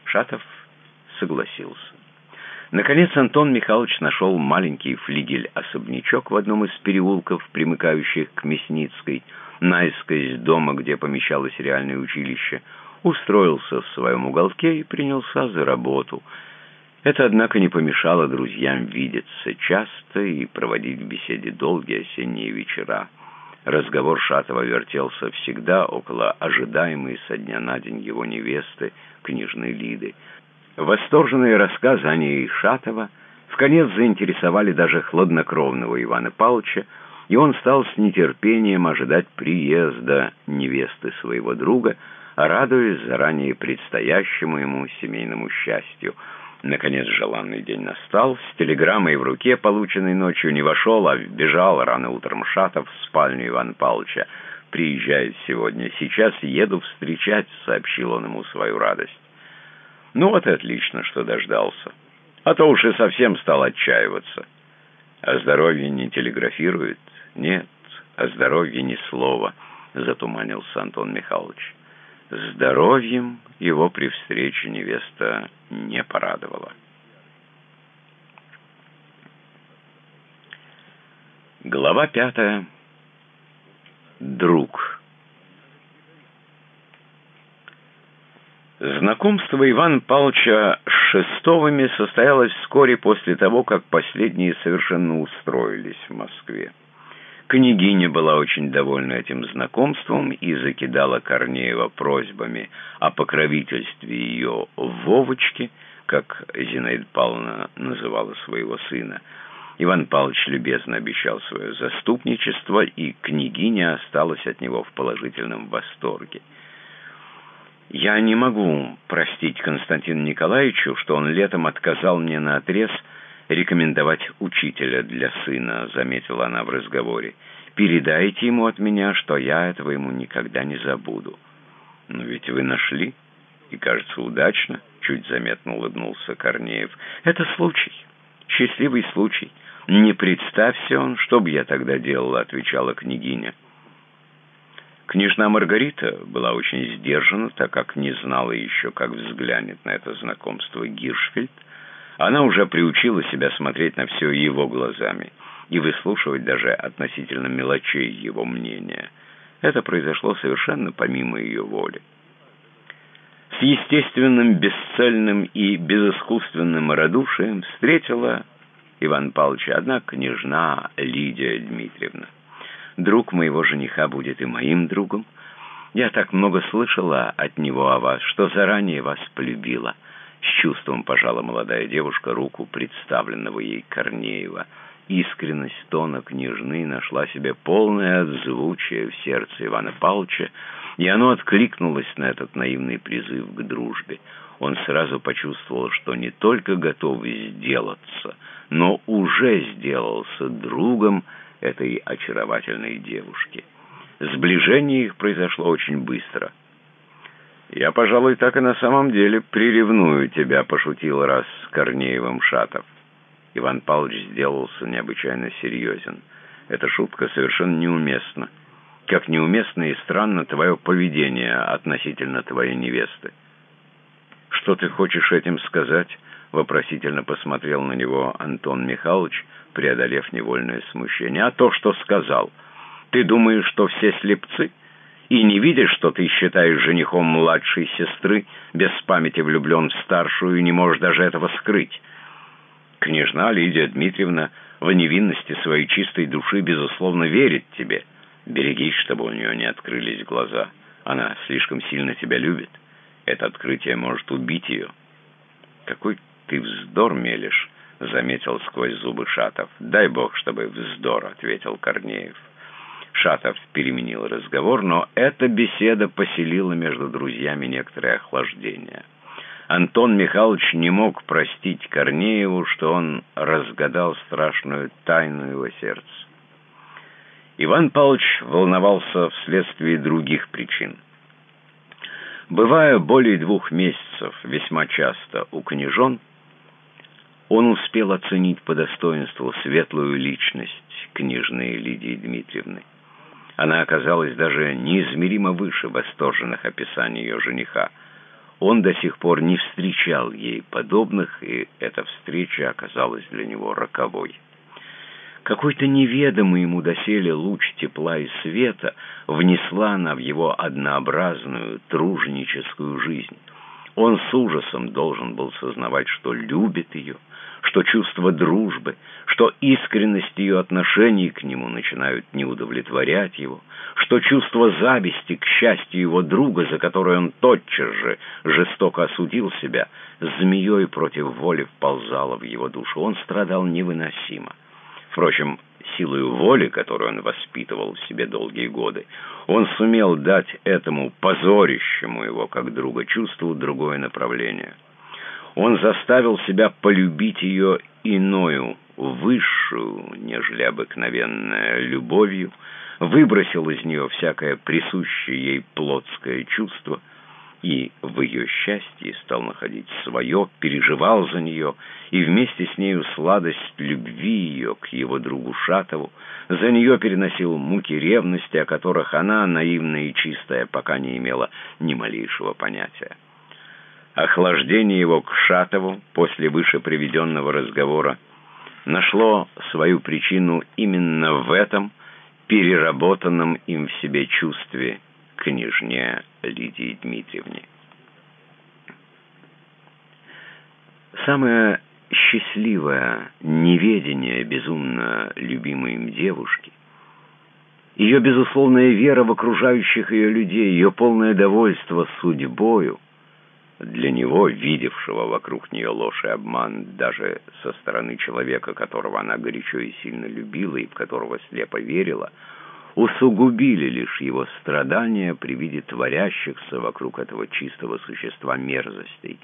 Speaker 1: Шатов согласился. Наконец Антон Михайлович нашел маленький флигель-особнячок в одном из переулков, примыкающих к Мясницкой, наискось дома, где помещалось реальное училище, устроился в своем уголке и принялся за работу. Это, однако, не помешало друзьям видеться часто и проводить в беседе долгие осенние вечера. Разговор Шатова вертелся всегда около ожидаемой со дня на день его невесты, княжны Лиды. Восторженные рассказы о ней Шатова в конец заинтересовали даже хладнокровного Ивана Павловича, и он стал с нетерпением ожидать приезда невесты своего друга, радуясь заранее предстоящему ему семейному счастью. Наконец желанный день настал, с телеграммой в руке, полученной ночью, не вошел, а бежал рано утром Шатов в спальню Ивана Павловича приезжает сегодня. Сейчас еду встречать», — сообщил он ему свою радость. «Ну вот и отлично, что дождался. А то уж и совсем стал отчаиваться. О здоровье не телеграфирует? Нет, о здоровье ни слова», — затуманился Антон Михайлович. Здоровьем его при встрече невеста не порадовала. Глава пятая друг. Знакомство Ивана Павловича с Шестовыми состоялось вскоре после того, как последние совершенно устроились в Москве. Княгиня была очень довольна этим знакомством и закидала Корнеева просьбами о покровительстве ее Вовочки, как Зинаида Павловна называла своего сына, Иван Павлович любезно обещал свое заступничество, и княгиня осталась от него в положительном восторге. «Я не могу простить Константину Николаевичу, что он летом отказал мне на отрез рекомендовать учителя для сына», — заметила она в разговоре. «Передайте ему от меня, что я этого ему никогда не забуду». «Но ведь вы нашли, и, кажется, удачно», — чуть заметно улыбнулся Корнеев. «Это случай, счастливый случай». «Не представься он, что бы я тогда делала», — отвечала княгиня. Княжна Маргарита была очень сдержана, так как не знала еще, как взглянет на это знакомство Гиршфельд. Она уже приучила себя смотреть на все его глазами и выслушивать даже относительно мелочей его мнения. Это произошло совершенно помимо ее воли. С естественным, бесцельным и безыскусственным радушием встретила Иван Павлович, одна княжна Лидия Дмитриевна. Друг моего жениха будет и моим другом. Я так много слышала от него о вас, что заранее вас полюбила. С чувством пожала молодая девушка руку представленного ей Корнеева. Искренность тона княжны нашла себе полное отзвучие в сердце Ивана Павловича, и оно откликнулось на этот наивный призыв к дружбе. Он сразу почувствовал, что не только готов сделаться, но уже сделался другом этой очаровательной девушки. Сближение их произошло очень быстро. «Я, пожалуй, так и на самом деле приревную тебя», — пошутил раз с Корнеевым Шатов. Иван Павлович сделался необычайно серьезен. Эта шутка совершенно неуместна. Как неуместно и странно твое поведение относительно твоей невесты. «Что ты хочешь этим сказать?» — вопросительно посмотрел на него Антон Михайлович, преодолев невольное смущение. «А то, что сказал. Ты думаешь, что все слепцы?» И не видишь, что ты считаешь женихом младшей сестры, без памяти влюблен в старшую и не можешь даже этого скрыть. Княжна Лидия Дмитриевна в невинности своей чистой души, безусловно, верит тебе. Берегись, чтобы у нее не открылись глаза. Она слишком сильно тебя любит. Это открытие может убить ее. Какой ты вздор мелешь, — заметил сквозь зубы Шатов. «Дай бог, чтобы вздор», — ответил Корнеев. Шатов переменил разговор, но эта беседа поселила между друзьями некоторое охлаждение. Антон Михайлович не мог простить Корнееву, что он разгадал страшную тайну его сердца. Иван Павлович волновался вследствие других причин. Бывая более двух месяцев весьма часто у княжон, он успел оценить по достоинству светлую личность княжны Лидии Дмитриевны. Она оказалась даже неизмеримо выше восторженных описаний ее жениха. Он до сих пор не встречал ей подобных, и эта встреча оказалась для него роковой. Какой-то неведомый ему доселе луч тепла и света внесла она в его однообразную, труженическую жизнь. Он с ужасом должен был сознавать, что любит ее, что чувство дружбы, что искренность ее отношений к нему начинают не удовлетворять его, что чувство зависти к счастью его друга, за которое он тотчас же жестоко осудил себя, змеей против воли вползало в его душу. Он страдал невыносимо. Впрочем, силою воли, которую он воспитывал в себе долгие годы, он сумел дать этому позорищему его, как друга, чувству другое направление — он заставил себя полюбить ее иною, высшую, нежели обыкновенная любовью, выбросил из нее всякое присущее ей плотское чувство и в ее счастье стал находить свое, переживал за нее и вместе с нею сладость любви ее к его другу Шатову, за нее переносил муки ревности, о которых она, наивная и чистая, пока не имела ни малейшего понятия. Охлаждение его к Шатову после выше приведенного разговора нашло свою причину именно в этом переработанном им в себе чувстве княжне Лидии Дмитриевне. Самое счастливое неведение безумно любимой им девушки, ее безусловная вера в окружающих ее людей, ее полное довольство судьбою — для него, видевшего вокруг нее ложь и обман, даже со стороны человека, которого она горячо и сильно любила и в которого слепо верила, усугубили лишь его страдания при виде творящихся вокруг этого чистого существа мерзостей.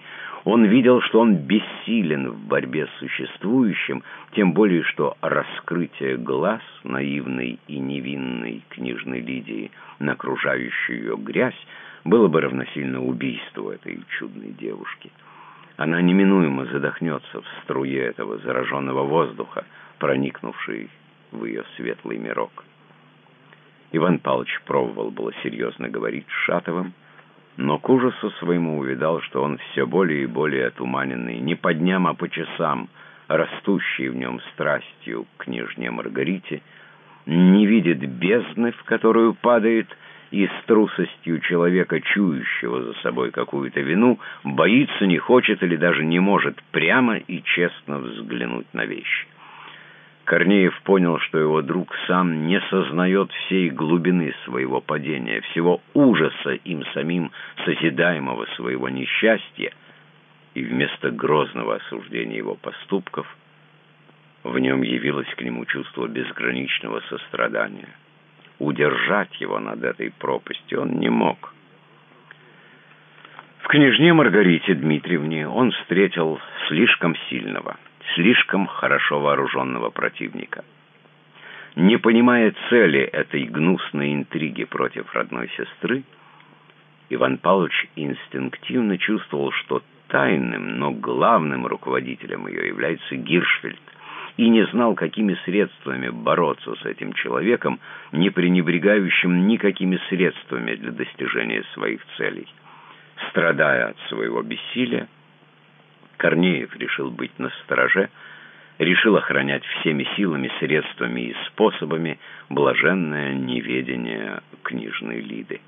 Speaker 1: Он видел, что он бессилен в борьбе с существующим, тем более что раскрытие глаз наивной и невинной книжной Лидии на окружающую ее грязь было бы равносильно убийству этой чудной девушки. Она неминуемо задохнется в струе этого зараженного воздуха, проникнувшей в ее светлый мирок. Иван Павлович пробовал было серьезно говорить с Шатовым, но к ужасу своему увидал, что он все более и более отуманенный, не по дням, а по часам, растущий в нем страстью к княжне Маргарите, не видит бездны, в которую падает, и с трусостью человека, чующего за собой какую-то вину, боится, не хочет или даже не может прямо и честно взглянуть на вещи. Корнеев понял, что его друг сам не сознает всей глубины своего падения, всего ужаса им самим созидаемого своего несчастья, и вместо грозного осуждения его поступков в нем явилось к нему чувство безграничного сострадания удержать его над этой пропастью он не мог. В княжне Маргарите Дмитриевне он встретил слишком сильного, слишком хорошо вооруженного противника. Не понимая цели этой гнусной интриги против родной сестры, Иван Павлович инстинктивно чувствовал, что тайным, но главным руководителем ее является Гиршфельд, и не знал, какими средствами бороться с этим человеком, не пренебрегающим никакими средствами для достижения своих целей. Страдая от своего бессилия, Корнеев решил быть на стороже решил охранять всеми силами, средствами и способами блаженное неведение книжной Лиды.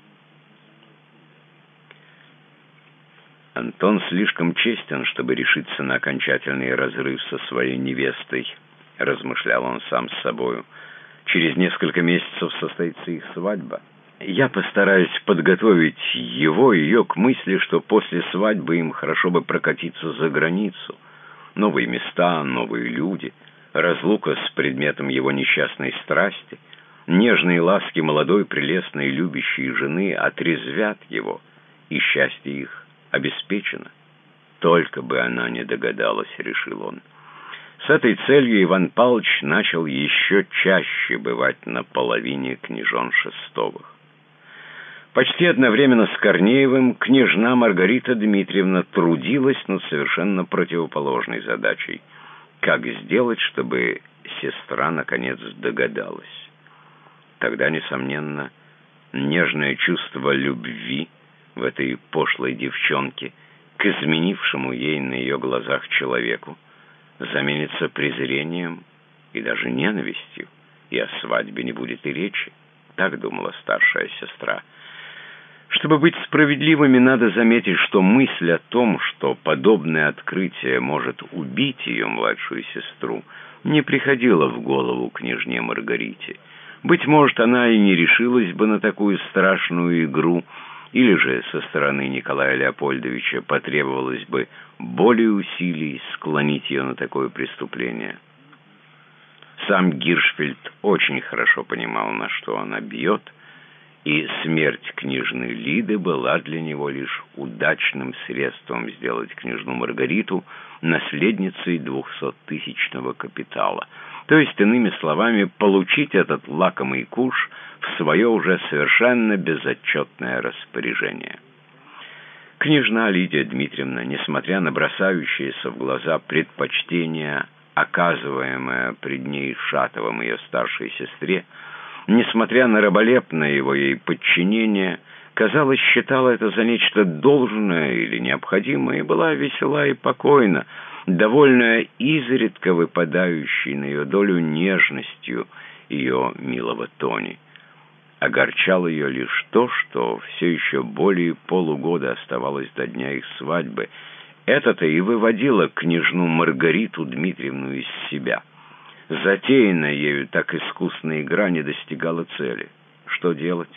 Speaker 1: Антон слишком честен, чтобы решиться на окончательный разрыв со своей невестой, размышлял он сам с собою. Через несколько месяцев состоится их свадьба. Я постараюсь подготовить его и ее к мысли, что после свадьбы им хорошо бы прокатиться за границу. Новые места, новые люди, разлука с предметом его несчастной страсти, нежные ласки молодой, прелестной, любящей жены отрезвят его, и счастье их обеспечена. Только бы она не догадалась, решил он. С этой целью Иван Павлович начал еще чаще бывать на половине княжон Шестовых. Почти одновременно с Корнеевым княжна Маргарита Дмитриевна трудилась над совершенно противоположной задачей. Как сделать, чтобы сестра наконец догадалась? Тогда, несомненно, нежное чувство любви в этой пошлой девчонке к изменившему ей на ее глазах человеку заменится презрением и даже ненавистью, и о свадьбе не будет и речи. Так думала старшая сестра. Чтобы быть справедливыми, надо заметить, что мысль о том, что подобное открытие может убить ее младшую сестру, не приходила в голову княжне Маргарите. Быть может, она и не решилась бы на такую страшную игру, или же со стороны Николая Леопольдовича потребовалось бы более усилий склонить ее на такое преступление. Сам Гиршфельд очень хорошо понимал, на что она бьет, и смерть княжны Лиды была для него лишь удачным средством сделать княжну Маргариту наследницей двухсоттысячного капитала. То есть, иными словами, получить этот лакомый куш в свое уже совершенно безотчетное распоряжение. Княжна Лидия Дмитриевна, несмотря на бросающиеся в глаза предпочтения, оказываемое пред ней Шатовым ее старшей сестре, несмотря на раболепное его ей подчинение, казалось, считала это за нечто должное или необходимое, и была весела и покойна, довольная изредка выпадающей на ее долю нежностью ее милого Тони. Огорчало ее лишь то, что все еще более полугода оставалось до дня их свадьбы. Это-то и выводило княжну Маргариту Дмитриевну из себя — Затеянная ею так искусная игра не достигала цели. Что делать?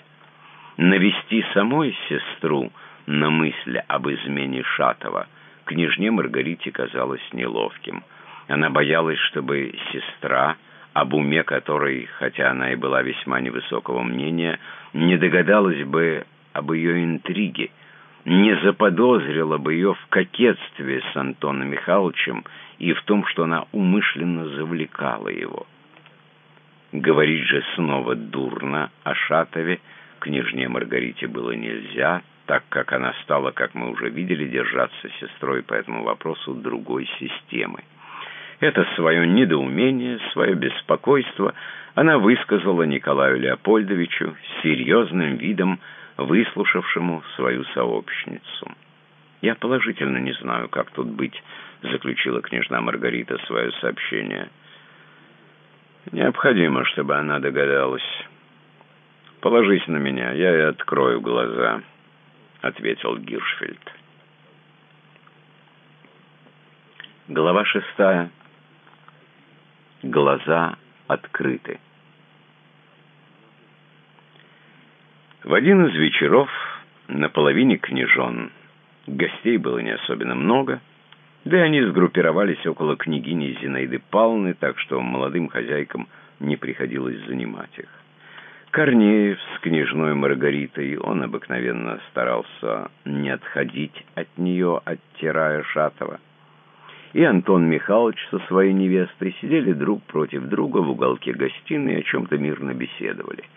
Speaker 1: Навести самой сестру на мысль об измене Шатова княжне Маргарите казалось неловким. Она боялась, чтобы сестра, об уме которой, хотя она и была весьма невысокого мнения, не догадалась бы об ее интриге, не заподозрила бы ее в кокетстве с Антоном Михайловичем и в том, что она умышленно завлекала его. Говорить же снова дурно о Шатове княжне Маргарите было нельзя, так как она стала, как мы уже видели, держаться сестрой по этому вопросу другой системы. Это свое недоумение, свое беспокойство она высказала Николаю Леопольдовичу с серьезным видом, выслушавшему свою сообщницу. «Я положительно не знаю, как тут быть», — заключила княжна Маргарита свое сообщение. «Необходимо, чтобы она догадалась. Положись на меня, я и открою глаза», — ответил Гиршфельд. Глава шестая. Глаза открыты. В один из вечеров на половине княжон гостей было не особенно много, да и они сгруппировались около княгини Зинаиды Павловны, так что молодым хозяйкам не приходилось занимать их. Корнеев с княжной Маргаритой, он обыкновенно старался не отходить от нее, оттирая Шатова. И Антон Михайлович со своей невестой сидели друг против друга в уголке гостиной и о чем-то мирно беседовали –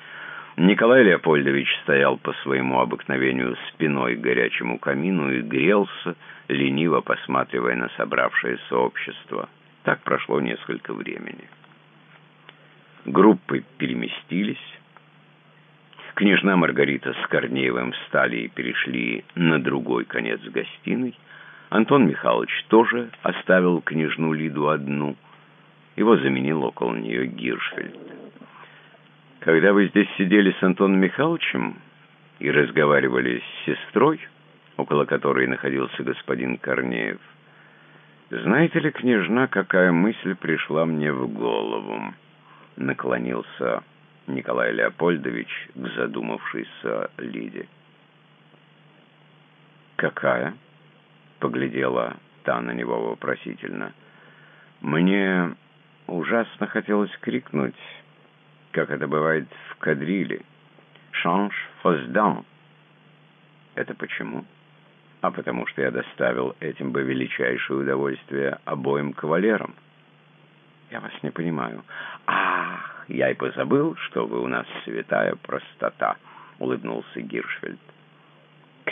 Speaker 1: Николай Леопольдович стоял по своему обыкновению спиной к горячему камину и грелся, лениво посматривая на собравшееся общество. Так прошло несколько времени. Группы переместились. Княжна Маргарита с Корнеевым встали и перешли на другой конец гостиной. Антон Михайлович тоже оставил княжну Лиду одну. Его заменил около нее Гиршфельд. «Когда вы здесь сидели с Антоном Михайловичем и разговаривали с сестрой, около которой находился господин Корнеев, знаете ли, княжна, какая мысль пришла мне в голову?» Наклонился Николай Леопольдович к задумавшейся Лиде. «Какая?» — поглядела та на него вопросительно. «Мне ужасно хотелось крикнуть, как это бывает в кадриле. «Шанж фоздан». Это почему? А потому что я доставил этим бы величайшее удовольствие обоим кавалерам. Я вас не понимаю. Ах, я и позабыл, что вы у нас святая простота, улыбнулся Гиршфельд.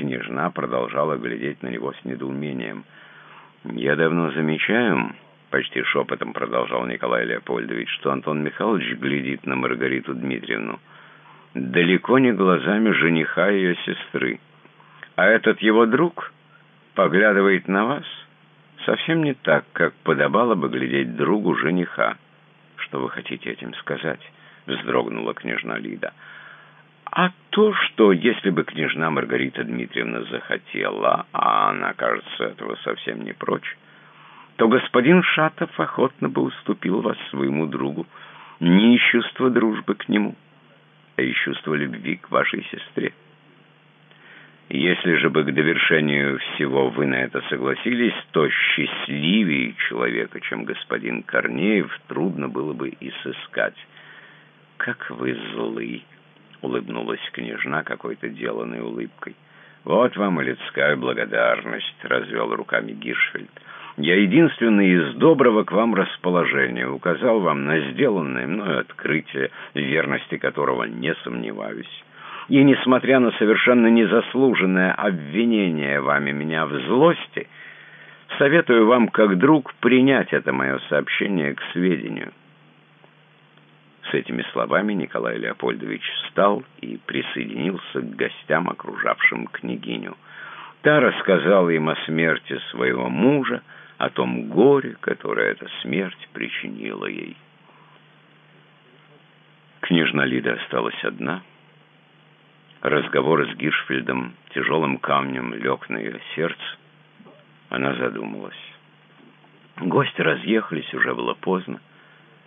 Speaker 1: Княжна продолжала глядеть на него с недоумением. «Я давно замечаю...» — почти шепотом продолжал Николай Леопольдович, что Антон Михайлович глядит на Маргариту Дмитриевну. Далеко не глазами жениха ее сестры. А этот его друг поглядывает на вас совсем не так, как подобало бы глядеть другу жениха. «Что вы хотите этим сказать?» — вздрогнула княжна Лида. «А то, что если бы княжна Маргарита Дмитриевна захотела, а она, кажется, этого совсем не прочь, то господин Шатов охотно бы уступил вас своему другу не из чувства дружбы к нему, а из чувства любви к вашей сестре. Если же бы к довершению всего вы на это согласились, то счастливее человека, чем господин Корнеев, трудно было бы и сыскать. «Как вы злы!» — улыбнулась княжна какой-то деланной улыбкой. «Вот вам и людская благодарность», — развел руками Гиршфельд. Я единственный из доброго к вам расположения указал вам на сделанное мною открытие, верности которого не сомневаюсь. И, несмотря на совершенно незаслуженное обвинение вами меня в злости, советую вам, как друг, принять это мое сообщение к сведению. С этими словами Николай Леопольдович встал и присоединился к гостям, окружавшим княгиню. Та рассказала им о смерти своего мужа, о том горе, которое эта смерть причинила ей. Княжна Лида осталась одна. Разговор с Гиршфельдом тяжелым камнем лег на ее сердце. Она задумалась. Гости разъехались, уже было поздно.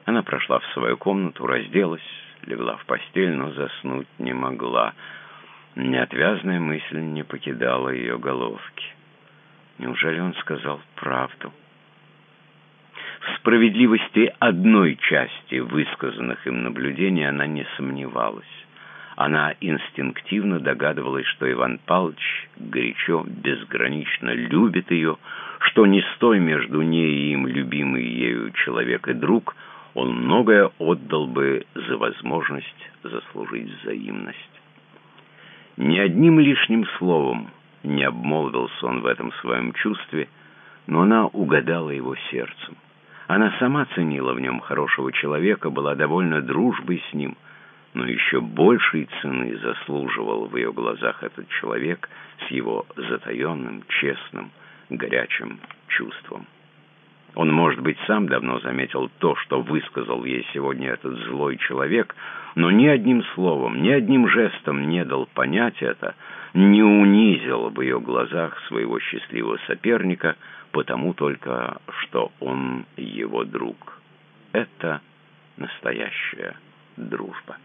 Speaker 1: Она прошла в свою комнату, разделась, легла в постель, но заснуть не могла. Неотвязная мысль не покидала ее головки. Неужели он сказал правду? В справедливости одной части высказанных им наблюдений она не сомневалась. Она инстинктивно догадывалась, что Иван Павлович горячо, безгранично любит ее, что не стой между ней и им любимый ею человек и друг, он многое отдал бы за возможность заслужить взаимность. Ни одним лишним словом не обмолвился он в этом своем чувстве, но она угадала его сердцем. Она сама ценила в нем хорошего человека, была довольна дружбой с ним, но еще большей цены заслуживал в ее глазах этот человек с его затаенным, честным, горячим чувством. Он, может быть, сам давно заметил то, что высказал ей сегодня этот злой человек, но ни одним словом, ни одним жестом не дал понять это, не унизил в ее глазах своего счастливого соперника, потому только, что он его друг. Это настоящая дружба.